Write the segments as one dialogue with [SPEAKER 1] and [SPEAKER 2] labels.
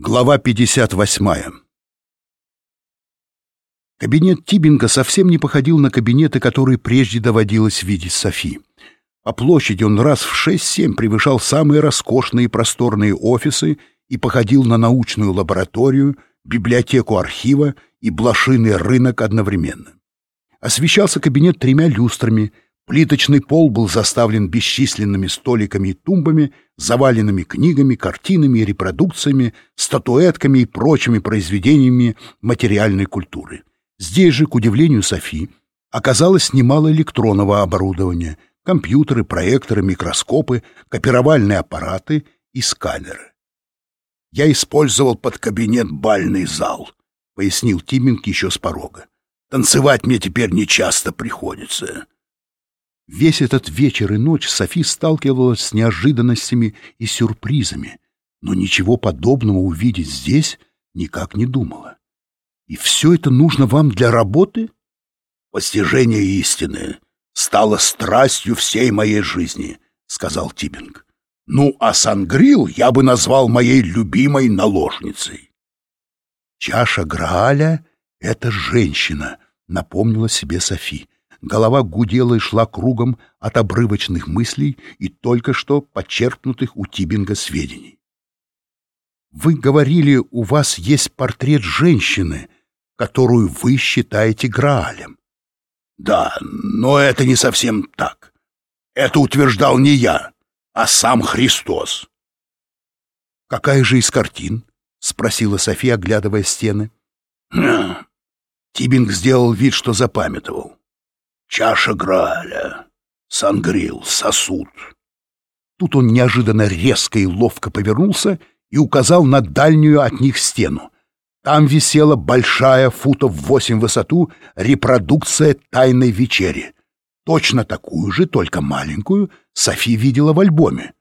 [SPEAKER 1] Глава 58 Кабинет Тибинга совсем не походил на кабинеты, которые прежде доводилось видеть Софи. По площади он раз в шесть-семь превышал самые роскошные и просторные офисы и походил на научную лабораторию, библиотеку архива и блошиный рынок одновременно. Освещался кабинет тремя люстрами — Плиточный пол был заставлен бесчисленными столиками и тумбами, заваленными книгами, картинами и репродукциями, статуэтками и прочими произведениями материальной культуры. Здесь же, к удивлению Софи, оказалось немало электронного оборудования, компьютеры, проекторы, микроскопы, копировальные аппараты и сканеры. «Я использовал под кабинет бальный зал», — пояснил Тиминг еще с порога. «Танцевать мне теперь нечасто приходится». Весь этот вечер и ночь Софи сталкивалась с неожиданностями и сюрпризами, но ничего подобного увидеть здесь никак не думала. И все это нужно вам для работы? Постижение истины стало страстью всей моей жизни, сказал Тибинг. Ну, а Сангрил я бы назвал моей любимой наложницей. Чаша Грааля — это женщина, напомнила себе Софи. Голова гудела и шла кругом от обрывочных мыслей и только что подчеркнутых у Тибинга сведений. «Вы говорили, у вас есть портрет женщины, которую вы считаете Граалем». «Да, но это не совсем так. Это утверждал не я, а сам Христос». «Какая же из картин?» — спросила София, оглядывая стены. «Хм». Тибинг сделал вид, что запамятовал. Чаша Грааля, Сангрил, сосуд. Тут он неожиданно резко и ловко повернулся и указал на дальнюю от них стену. Там висела большая, футов восемь высоту, репродукция «Тайной вечери». Точно такую же, только маленькую, Софи видела в альбоме.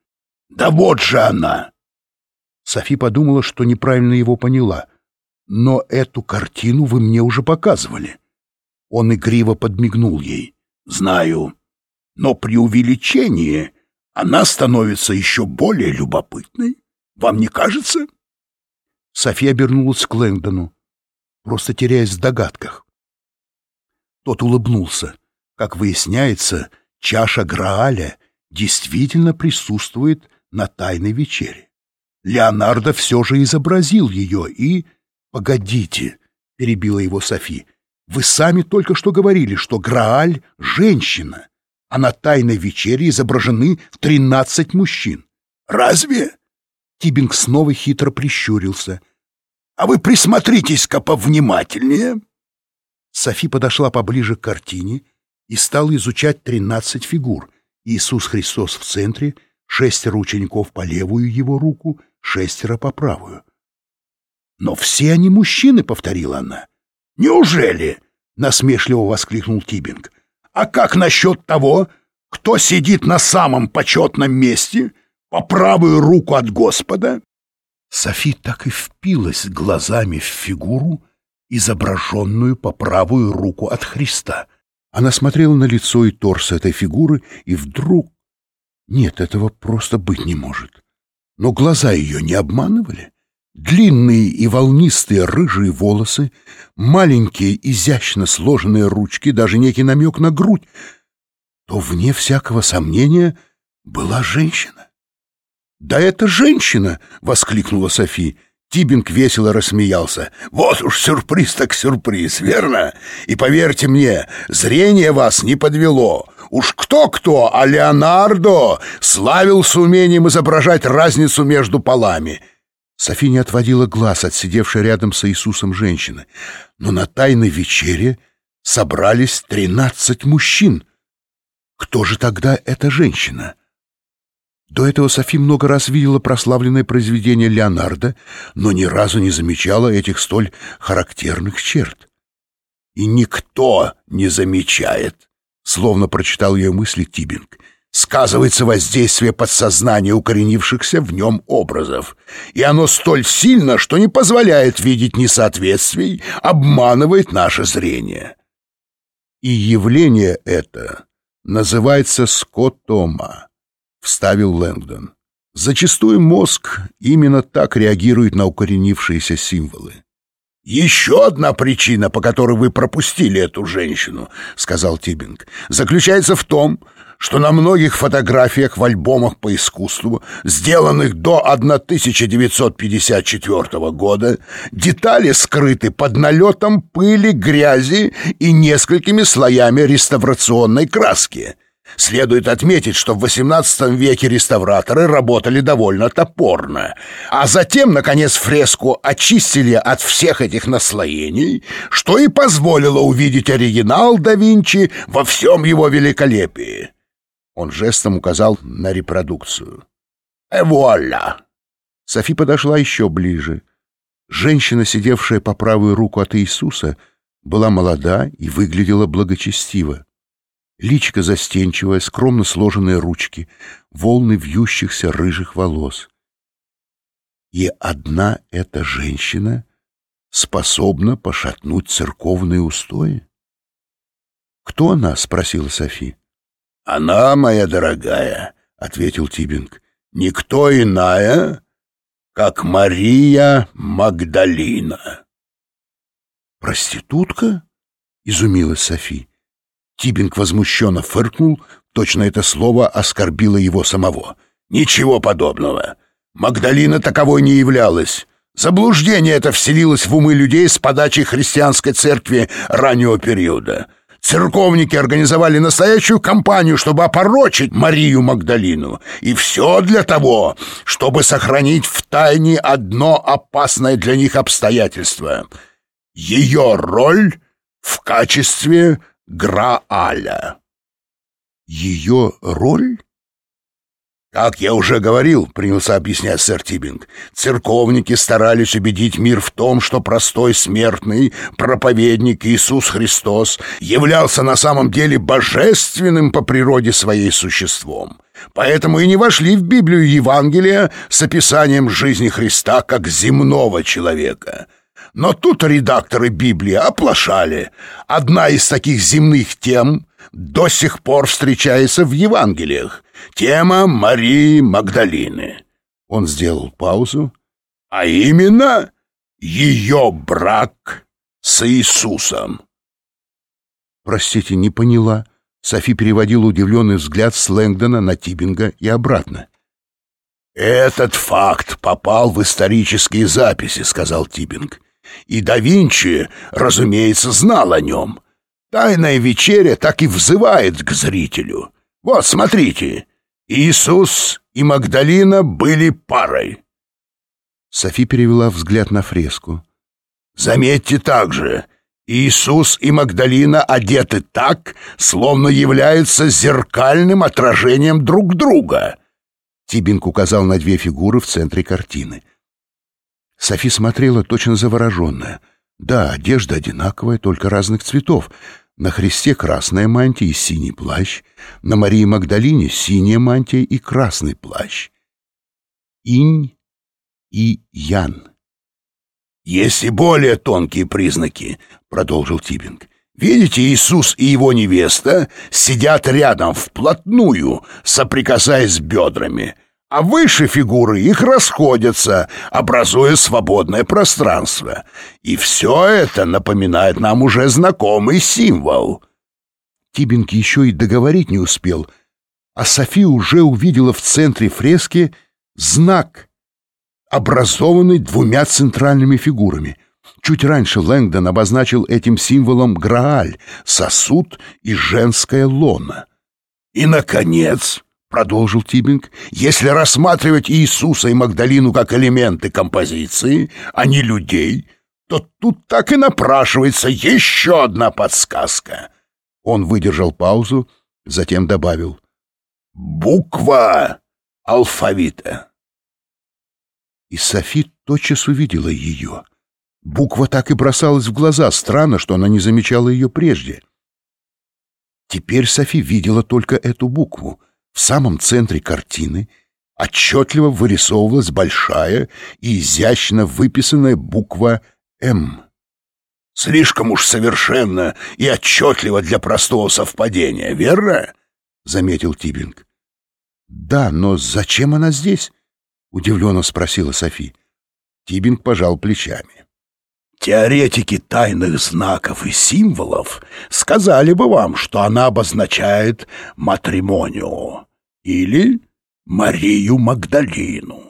[SPEAKER 1] «Да вот же она!» Софи подумала, что неправильно его поняла. «Но эту картину вы мне уже показывали». Он игриво подмигнул ей. «Знаю, но при увеличении она становится еще более любопытной. Вам не кажется?» София обернулась к Лэнгдону, просто теряясь в догадках. Тот улыбнулся. Как выясняется, чаша Грааля действительно присутствует на тайной вечере. Леонардо все же изобразил ее и... «Погодите», — перебила его Софи, вы сами только что говорили, что Грааль — женщина, а на тайной вечере изображены тринадцать мужчин. Разве? Тибинг снова хитро прищурился. А вы присмотритесь-ка повнимательнее. Софи подошла поближе к картине и стала изучать тринадцать фигур. Иисус Христос в центре, шестеро учеников по левую его руку, шестеро по правую. «Но все они мужчины», — повторила она. «Неужели?» — насмешливо воскликнул Тибинг. «А как насчет того, кто сидит на самом почетном месте, по правую руку от Господа?» Софи так и впилась глазами в фигуру, изображенную по правую руку от Христа. Она смотрела на лицо и торс этой фигуры, и вдруг... Нет, этого просто быть не может. Но глаза ее не обманывали. Длинные и волнистые рыжие волосы, маленькие изящно сложенные ручки, даже некий намек на грудь, то, вне всякого сомнения, была женщина. «Да это женщина!» — воскликнула Софи. Тибинг весело рассмеялся. «Вот уж сюрприз так сюрприз, верно? И поверьте мне, зрение вас не подвело. Уж кто-кто, а Леонардо славился умением изображать разницу между полами». Софи не отводила глаз от сидевшей рядом с Иисусом женщины. Но на тайной вечере собрались тринадцать мужчин. Кто же тогда эта женщина? До этого Софи много раз видела прославленное произведение Леонардо, но ни разу не замечала этих столь характерных черт. «И никто не замечает», — словно прочитал ее мысли Тибинг сказывается воздействие подсознания укоренившихся в нем образов, и оно столь сильно, что не позволяет видеть несоответствий, обманывает наше зрение. И явление это называется скотома, вставил Лэнгдон. Зачастую мозг именно так реагирует на укоренившиеся символы.
[SPEAKER 2] «Еще одна причина, по которой вы пропустили эту женщину», — сказал Тибинг, — «заключается в том, на многих фотографиях в альбомах по искусству, сделанных до 1954 года, детали скрыты под налетом пыли, грязи и несколькими слоями реставрационной краски». Следует отметить, что в XVIII веке реставраторы работали довольно топорно, а затем, наконец, фреску очистили от всех этих наслоений, что и позволило увидеть оригинал да Винчи во всем его великолепии. Он жестом указал на репродукцию. «Э, вуаля!»
[SPEAKER 1] Софи подошла еще ближе. Женщина, сидевшая по правую руку от Иисуса, была молода и выглядела благочестиво. Личико застенчивое, скромно сложенные ручки, волны вьющихся рыжих волос. И одна эта женщина способна пошатнуть церковные устои? «Кто она?» — спросила Софи.
[SPEAKER 2] «Она, моя дорогая», — ответил Тибинг, — «никто иная, как Мария Магдалина».
[SPEAKER 1] «Проститутка?» — изумилась Софи. Тибинг возмущенно фыркнул, точно это слово оскорбило его самого.
[SPEAKER 2] «Ничего подобного. Магдалина таковой не являлась. Заблуждение это вселилось в умы людей с подачи христианской церкви раннего периода. Церковники организовали настоящую кампанию, чтобы опорочить Марию Магдалину. И все для того, чтобы сохранить в тайне одно опасное для них обстоятельство. Ее роль в качестве Грааля.
[SPEAKER 1] Ее роль?
[SPEAKER 2] Как я уже говорил, принялся объяснять сэр Тибинг, церковники старались убедить мир в том, что простой смертный проповедник Иисус Христос являлся на самом деле божественным по природе своей существом. Поэтому и не вошли в Библию Евангелия с описанием жизни Христа как земного человека — но тут редакторы Библии оплошали. Одна из таких земных тем до сих пор встречается в Евангелиях. Тема Марии Магдалины. Он сделал паузу. А именно ее брак с Иисусом.
[SPEAKER 1] Простите, не поняла. Софи переводила удивленный взгляд с Лэнгдона на Тибинга и обратно.
[SPEAKER 2] «Этот факт попал в исторические записи», — сказал Тибинг. И да Винчи, разумеется, знал о нем. Тайная вечеря так и взывает к зрителю. Вот, смотрите, Иисус и Магдалина были парой.
[SPEAKER 1] Софи перевела взгляд на фреску.
[SPEAKER 2] Заметьте также, Иисус и Магдалина одеты так, словно являются зеркальным отражением друг друга.
[SPEAKER 1] Тибинг указал на две фигуры в центре картины — Софи смотрела точно завороженная. Да, одежда одинаковая, только разных цветов. На Христе красная мантия и синий плащ, на Марии Магдалине синяя мантия и красный плащ. Инь и Ян.
[SPEAKER 2] «Есть и более тонкие признаки», — продолжил Тибинг. «Видите, Иисус и его невеста сидят рядом вплотную, соприкасаясь бедрами» а выше фигуры их расходятся, образуя свободное пространство. И все это напоминает нам уже знакомый символ.
[SPEAKER 1] Тибинг еще и договорить не успел, а Софи уже увидела в центре фрески знак, образованный двумя центральными фигурами. Чуть раньше Лэнгдон обозначил этим символом Грааль, сосуд и женская лона.
[SPEAKER 2] И, наконец, — продолжил Тибинг, — «если рассматривать Иисуса и Магдалину как элементы композиции, а не людей, то тут так и напрашивается еще одна подсказка».
[SPEAKER 1] Он выдержал паузу, затем добавил
[SPEAKER 2] «Буква алфавита».
[SPEAKER 1] И Софи тотчас увидела ее. Буква так и бросалась в глаза, странно, что она не замечала ее прежде. Теперь Софи видела только эту букву — в самом центре картины отчетливо вырисовывалась большая и изящно выписанная буква «М».
[SPEAKER 2] «Слишком уж совершенно и отчетливо для простого совпадения, верно?» — заметил Тибинг.
[SPEAKER 1] «Да, но зачем она здесь?» — удивленно спросила Софи. Тибинг пожал плечами.
[SPEAKER 2] Теоретики тайных знаков и символов сказали бы вам, что она обозначает матримонию или Марию Магдалину.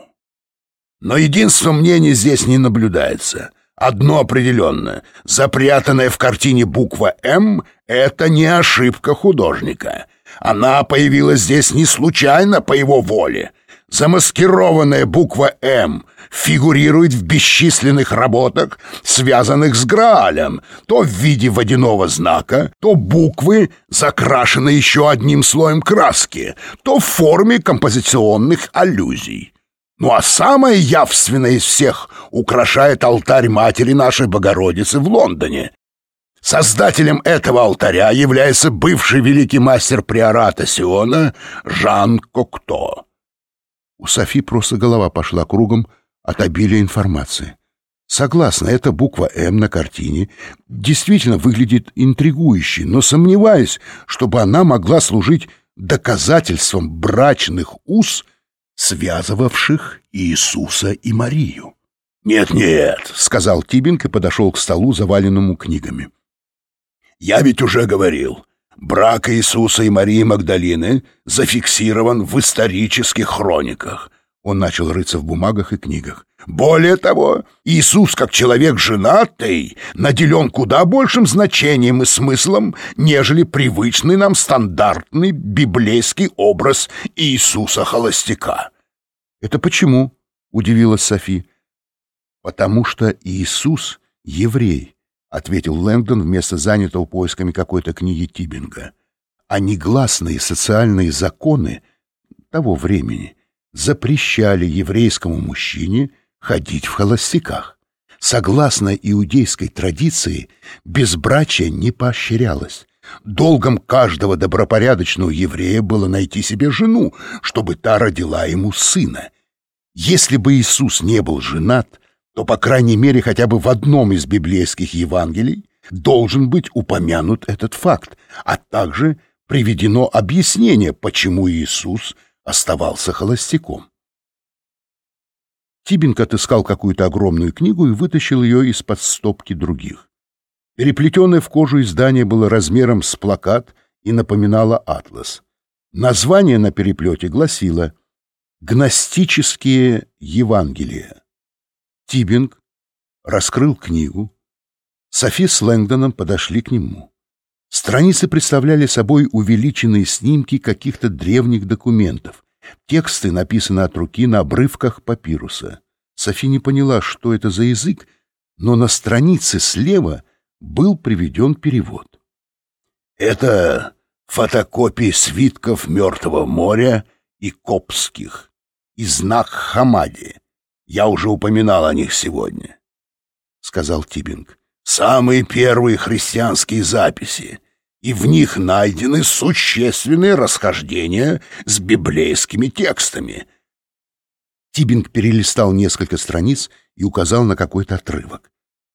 [SPEAKER 2] Но единство мнений здесь не наблюдается. Одно определенно. Запрятанная в картине буква «М» — это не ошибка художника. Она появилась здесь не случайно по его воле. Замаскированная буква «М» фигурирует в бесчисленных работах, связанных с Граалем, то в виде водяного знака, то буквы закрашены еще одним слоем краски, то в форме композиционных аллюзий. Ну а самое явственное из всех украшает алтарь Матери нашей Богородицы в Лондоне. Создателем этого алтаря является бывший великий мастер приората Сиона Жан Кокто.
[SPEAKER 1] У Софи просто голова пошла кругом от обилия информации. Согласно, эта буква «М» на картине действительно выглядит интригующе, но сомневаюсь, чтобы она могла служить доказательством брачных уз, связывавших Иисуса и Марию.
[SPEAKER 2] «Нет-нет», — сказал Тибинг и подошел к столу, заваленному книгами. «Я ведь уже говорил, Брак Иисуса и Марии Магдалины зафиксирован в исторических хрониках. Он начал рыться в бумагах и книгах. Более того, Иисус, как человек женатый, наделен куда большим значением и смыслом, нежели привычный нам стандартный библейский образ Иисуса-холостяка.
[SPEAKER 1] «Это почему?» — удивилась Софи. «Потому что Иисус — еврей, — ответил Лэнгдон вместо занятого поисками какой-то книги Тибинга. А негласные социальные законы того времени запрещали еврейскому мужчине ходить в холостяках. Согласно иудейской традиции, безбрачие не поощрялось. Долгом каждого добропорядочного еврея было найти себе жену, чтобы та родила ему сына. Если бы Иисус не был женат, то, по крайней мере, хотя бы в одном из библейских Евангелий должен быть упомянут этот факт, а также приведено объяснение, почему Иисус оставался холостяком. Тибинг отыскал какую-то огромную книгу и вытащил ее из-под стопки других. Переплетенное в кожу издание было размером с плакат и напоминало атлас. Название на переплете гласило «Гностические Евангелия». Тибинг раскрыл книгу. Софи с Лэнгдоном подошли к нему. Страницы представляли собой увеличенные снимки каких-то древних документов. Тексты написаны от руки на обрывках папируса. Софи не поняла, что это за язык, но на странице слева был приведен перевод.
[SPEAKER 2] «Это фотокопии свитков Мертвого моря и Копских и знак Хамади», я уже упоминал о них сегодня, — сказал Тибинг. Самые первые христианские записи, и в них найдены существенные расхождения с библейскими текстами.
[SPEAKER 1] Тибинг перелистал несколько страниц и указал на какой-то отрывок.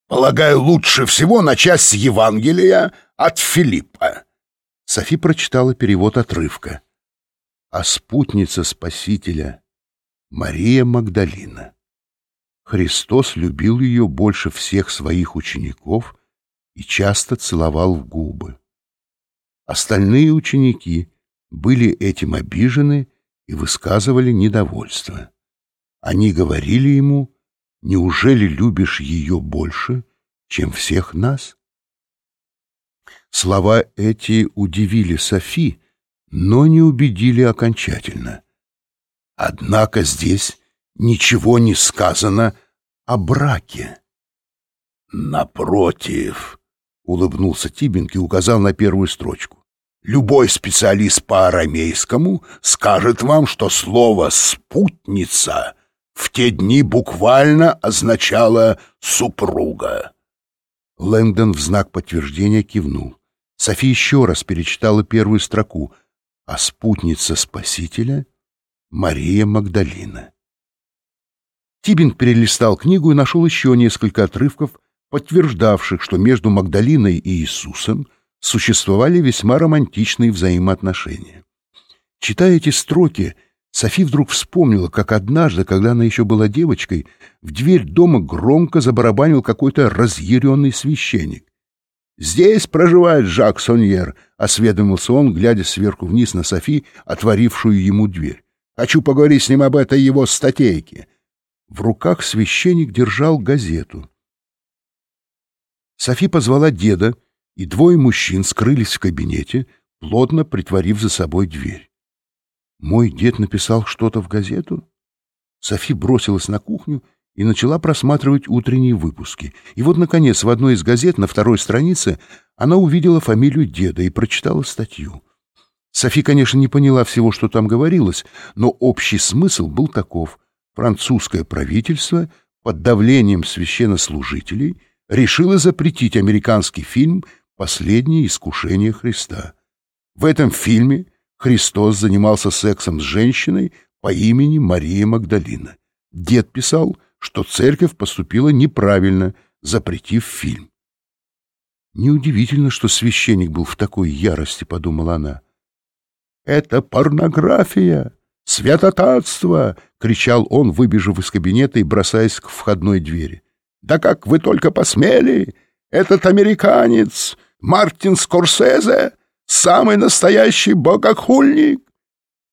[SPEAKER 2] «Полагаю, лучше всего начать с Евангелия от Филиппа».
[SPEAKER 1] Софи прочитала перевод отрывка. «А спутница Спасителя Мария Магдалина». Христос любил ее больше всех своих учеников и часто целовал в губы. Остальные ученики были этим обижены и высказывали недовольство. Они говорили ему, «Неужели любишь ее больше, чем всех нас?» Слова эти удивили Софи, но не убедили окончательно. Однако здесь ничего не сказано о браке.
[SPEAKER 2] «Напротив», — улыбнулся Тибинг и указал на первую строчку. «Любой специалист по арамейскому скажет вам, что слово «спутница» в те дни буквально означало «супруга».
[SPEAKER 1] Лэнгдон в знак подтверждения кивнул. Софи еще раз перечитала первую строку, а спутница Спасителя — Мария Магдалина. Тибинг перелистал книгу и нашел еще несколько отрывков, подтверждавших, что между Магдалиной и Иисусом существовали весьма романтичные взаимоотношения. Читая эти строки, Софи вдруг вспомнила, как однажды, когда она еще была девочкой, в дверь дома громко забарабанил какой-то разъяренный священник. «Здесь проживает Жак Соньер», — осведомился он, глядя сверху вниз на Софи, отворившую ему дверь. «Хочу поговорить с ним об этой его статейке». В руках священник держал газету. Софи позвала деда, и двое мужчин скрылись в кабинете, плотно притворив за собой дверь. Мой дед написал что-то в газету? Софи бросилась на кухню и начала просматривать утренние выпуски. И вот, наконец, в одной из газет на второй странице она увидела фамилию деда и прочитала статью. Софи, конечно, не поняла всего, что там говорилось, но общий смысл был таков. Французское правительство под давлением священнослужителей решило запретить американский фильм «Последнее искушение Христа». В этом фильме Христос занимался сексом с женщиной по имени Мария Магдалина. Дед писал, что церковь поступила неправильно, запретив фильм. Неудивительно, что священник был в такой ярости, подумала она. «Это порнография! Святотатство!» — кричал он, выбежав из кабинета и бросаясь к входной двери. «Да как вы только посмели! Этот американец, Мартин Скорсезе, самый настоящий богохульник.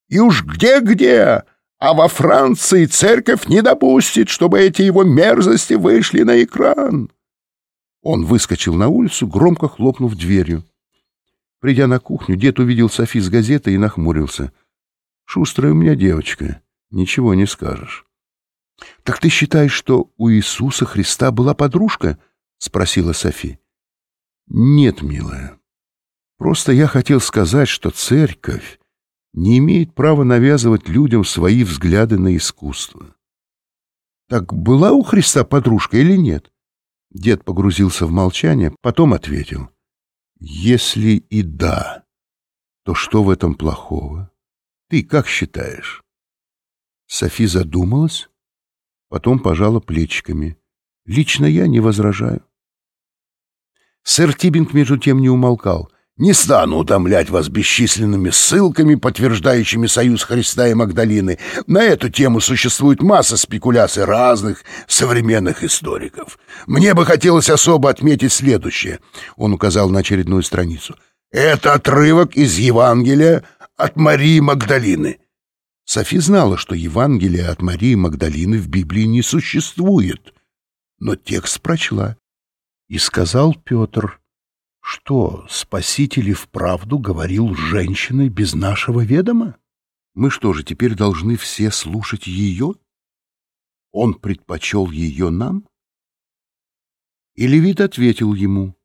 [SPEAKER 1] И уж где-где, а во Франции церковь не допустит, чтобы эти его мерзости вышли на экран. Он выскочил на улицу, громко хлопнув дверью. Придя на кухню, дед увидел Софи с газетой и нахмурился. «Шустрая у меня девочка, ничего не скажешь». «Так ты считаешь, что у Иисуса Христа была подружка?» — спросила Софи. «Нет, милая. Просто я хотел сказать, что церковь не имеет права навязывать людям свои взгляды на искусство. Так была у Христа подружка или нет? Дед погрузился в молчание, потом ответил. Если и да, то что в этом плохого? Ты как считаешь? Софи задумалась, потом пожала плечиками. Лично я не возражаю. Сэр Тибинг между тем не умолкал — не стану утомлять вас бесчисленными ссылками, подтверждающими союз Христа и Магдалины. На эту тему существует масса спекуляций разных современных историков. Мне бы хотелось особо отметить следующее. Он указал на очередную страницу. Это отрывок из Евангелия от Марии Магдалины. Софи знала, что Евангелие от Марии Магдалины в Библии не существует, но текст прочла. И сказал Петр, что, Спаситель и вправду говорил женщиной без нашего ведома? Мы что же, теперь должны все слушать ее? Он предпочел ее нам? И Левит ответил ему,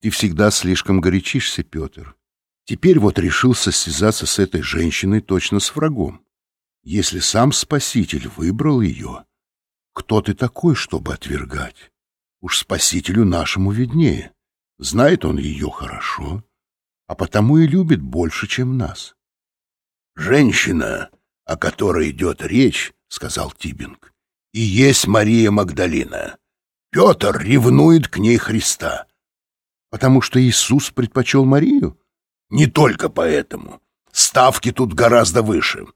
[SPEAKER 1] «Ты всегда слишком горячишься, Петр. Теперь вот решился связаться с этой женщиной точно с врагом. Если сам Спаситель выбрал ее, кто ты такой, чтобы отвергать? Уж Спасителю нашему виднее». Знает он ее хорошо, а потому и любит больше, чем нас. «Женщина, о которой идет речь, — сказал Тибинг, — и есть Мария Магдалина. Петр ревнует к ней Христа. Потому что Иисус предпочел Марию? Не только поэтому. Ставки тут гораздо выше.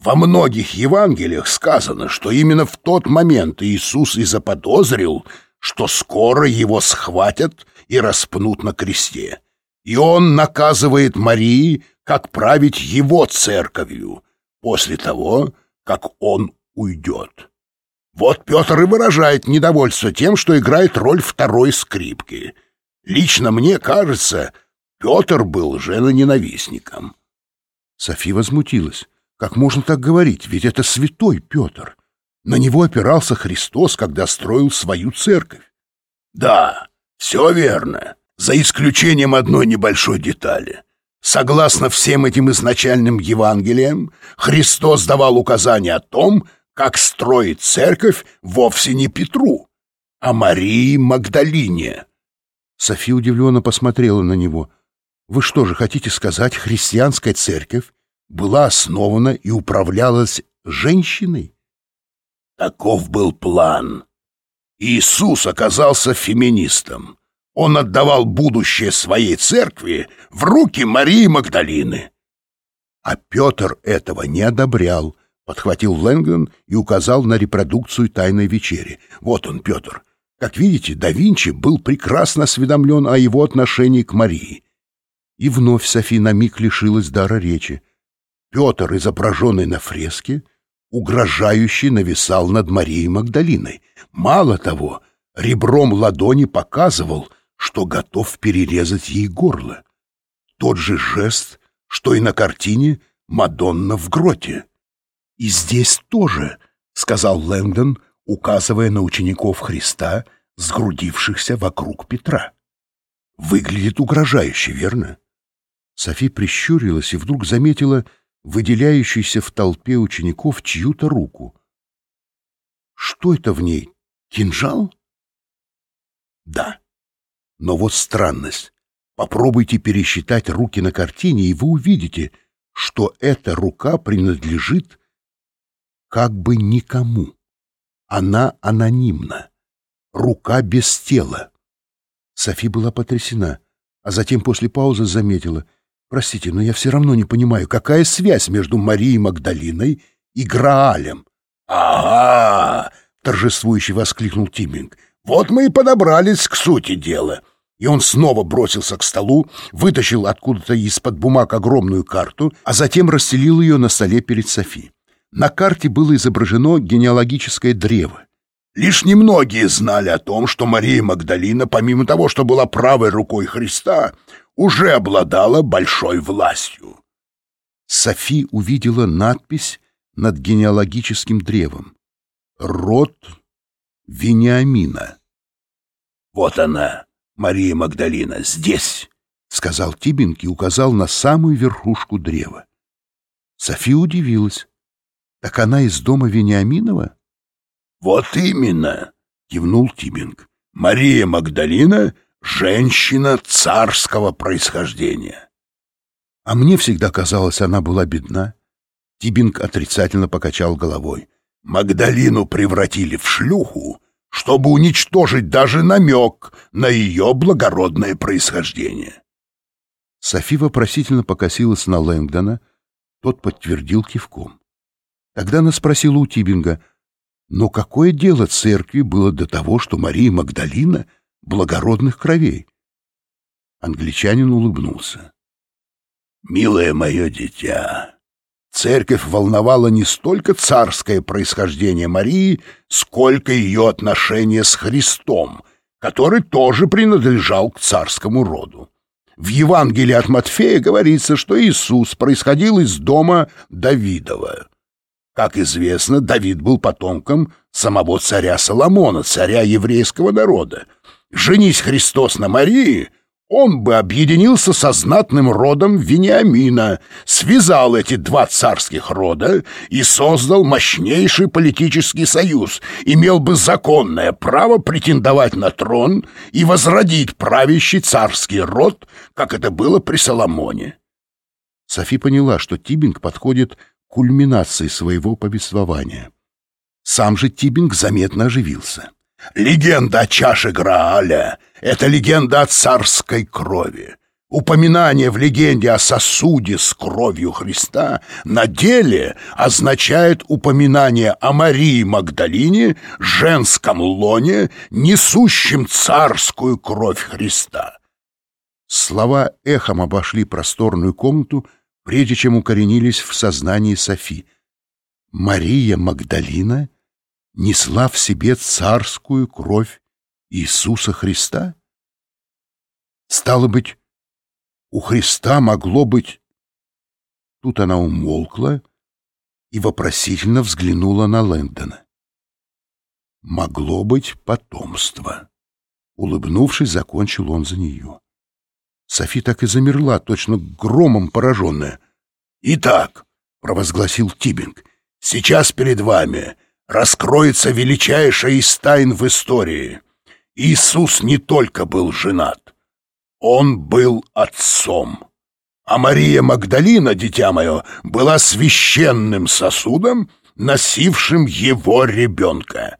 [SPEAKER 1] Во многих Евангелиях сказано, что именно в тот момент Иисус и заподозрил, что скоро его схватят и распнут на кресте. И он наказывает Марии, как править его церковью после того, как он уйдет. Вот Петр и выражает недовольство тем, что играет роль второй скрипки. Лично мне кажется, Петр был женоненавистником. София возмутилась. Как можно так говорить? Ведь это святой Петр. На него опирался Христос, когда строил свою церковь. Да, все верно, за исключением одной небольшой детали. Согласно всем этим изначальным Евангелиям, Христос давал указания о том, как строить церковь вовсе не Петру, а Марии Магдалине. София удивленно посмотрела на него. «Вы что же хотите сказать, христианская церковь была основана и управлялась женщиной?» Таков был план. Иисус оказался феминистом. Он отдавал будущее своей церкви в руки Марии Магдалины. А Петр этого не одобрял, подхватил Лэнгдон и указал на репродукцию «Тайной вечери». Вот он, Петр. Как видите, да Винчи был прекрасно осведомлен о его отношении к Марии. И вновь Софи на миг лишилась дара речи. Петр, изображенный на фреске, угрожающе нависал над Марией Магдалиной. Мало того, ребром ладони показывал, что готов перерезать ей горло. Тот же жест, что и на картине «Мадонна в гроте». «И здесь тоже», — сказал Лэнгдон, указывая на учеников Христа, сгрудившихся вокруг Петра. «Выглядит угрожающе, верно?» Софи прищурилась и вдруг заметила выделяющуюся в толпе учеников чью-то руку. Что это в ней? Кинжал? Да. Но вот странность. Попробуйте пересчитать руки на картине, и вы увидите, что эта рука принадлежит как бы никому. Она анонимна. Рука без тела. Софи была потрясена, а затем после паузы заметила — Простите, но я все равно не понимаю, какая связь между Марией Магдалиной и Граалем?
[SPEAKER 2] «Ага!»
[SPEAKER 1] — торжествующе воскликнул Тиминг.
[SPEAKER 2] «Вот мы и подобрались к сути дела».
[SPEAKER 1] И он снова бросился к столу, вытащил откуда-то из-под бумаг огромную карту, а затем расстелил ее на столе перед Софи. На карте было изображено генеалогическое древо.
[SPEAKER 2] Лишь немногие знали о том, что Мария Магдалина, помимо того, что была правой рукой Христа, уже обладала большой властью.
[SPEAKER 1] Софи увидела надпись над генеалогическим древом. «Род Вениамина».
[SPEAKER 2] «Вот она, Мария Магдалина, здесь!»
[SPEAKER 1] — сказал Тибинг и указал на самую верхушку древа. Софи удивилась. «Так она из дома Вениаминова?»
[SPEAKER 2] «Вот именно!» — кивнул Тибинг. «Мария Магдалина женщина царского происхождения.
[SPEAKER 1] А мне всегда казалось, она была бедна. Тибинг отрицательно покачал головой.
[SPEAKER 2] Магдалину превратили в шлюху, чтобы уничтожить даже намек на ее благородное происхождение.
[SPEAKER 1] Софи вопросительно покосилась на Лэнгдона, тот подтвердил кивком. Тогда она спросила у Тибинга, но какое дело церкви было до того, что Мария Магдалина — благородных кровей. Англичанин улыбнулся.
[SPEAKER 2] «Милое мое дитя, церковь волновала не столько царское происхождение Марии, сколько ее отношения с Христом, который тоже принадлежал к царскому роду. В Евангелии от Матфея говорится, что Иисус происходил из дома Давидова. Как известно, Давид был потомком самого царя Соломона, царя еврейского народа, Женись Христос на Марии, он бы объединился со знатным родом Вениамина, связал эти два царских рода и создал мощнейший политический союз, имел бы законное право претендовать на трон и возродить правящий царский род, как это было при Соломоне.
[SPEAKER 1] Софи поняла, что Тибинг подходит к кульминации своего повествования. Сам же Тибинг заметно оживился.
[SPEAKER 2] Легенда о чаше Грааля — это легенда о царской крови. Упоминание в легенде о сосуде с кровью Христа на деле означает упоминание о Марии Магдалине, женском лоне, несущем царскую кровь Христа.
[SPEAKER 1] Слова эхом обошли просторную комнату, прежде чем укоренились в сознании Софи. Мария Магдалина — несла в себе царскую кровь Иисуса Христа? Стало быть, у Христа могло быть... Тут она умолкла и вопросительно взглянула на Лэндона. Могло быть потомство. Улыбнувшись, закончил он за нее. Софи так и замерла, точно громом пораженная.
[SPEAKER 2] «Итак», — провозгласил Тибинг, — «сейчас перед вами раскроется величайшая из тайн в истории. Иисус не только был женат, он был отцом. А Мария Магдалина, дитя мое, была священным сосудом, носившим его ребенка.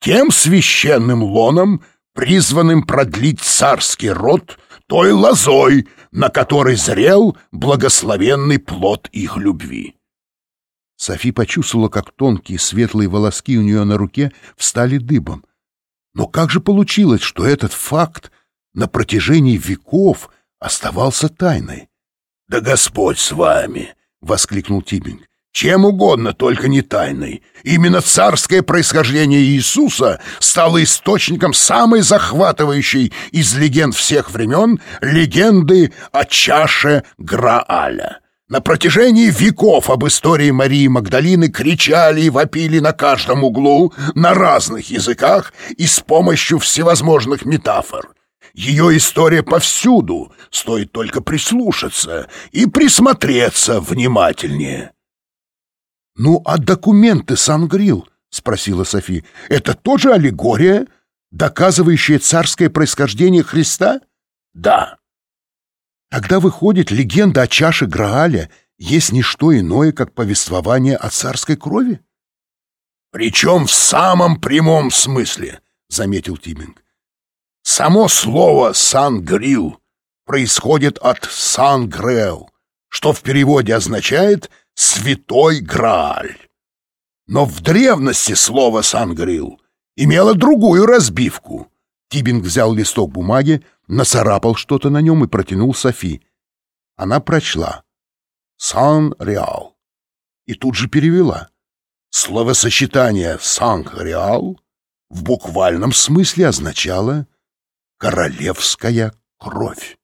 [SPEAKER 2] Тем священным лоном, призванным продлить царский род, той лозой, на которой зрел благословенный плод их любви.
[SPEAKER 1] Софи почувствовала, как тонкие светлые волоски у нее на руке встали дыбом. Но как же получилось, что этот факт на протяжении веков оставался тайной?
[SPEAKER 2] — Да Господь с вами! — воскликнул Тибинг. Чем угодно, только не тайной. Именно царское происхождение Иисуса стало источником самой захватывающей из легенд всех времен легенды о чаше Грааля. На протяжении веков об истории Марии Магдалины кричали и вопили на каждом углу, на разных языках и с помощью всевозможных метафор. Ее история повсюду, стоит только прислушаться и присмотреться внимательнее.
[SPEAKER 1] «Ну, а документы Сангрил?» — спросила Софи. «Это тоже аллегория, доказывающая царское происхождение Христа?»
[SPEAKER 2] «Да».
[SPEAKER 1] Тогда выходит, легенда о чаше Грааля есть не что иное, как повествование о царской крови?
[SPEAKER 2] «Причем в самом прямом смысле», — заметил Тиминг. «Само слово «сангрил» происходит от «сангрел», что в переводе означает «святой Грааль». Но в древности слово «сангрил» имело другую разбивку. Тибинг взял листок бумаги, нацарапал что-то на нем и протянул Софи. Она прочла «Сан-Реал» и тут же перевела. Словосочетание «Сан-Реал» в буквальном смысле означало «королевская кровь».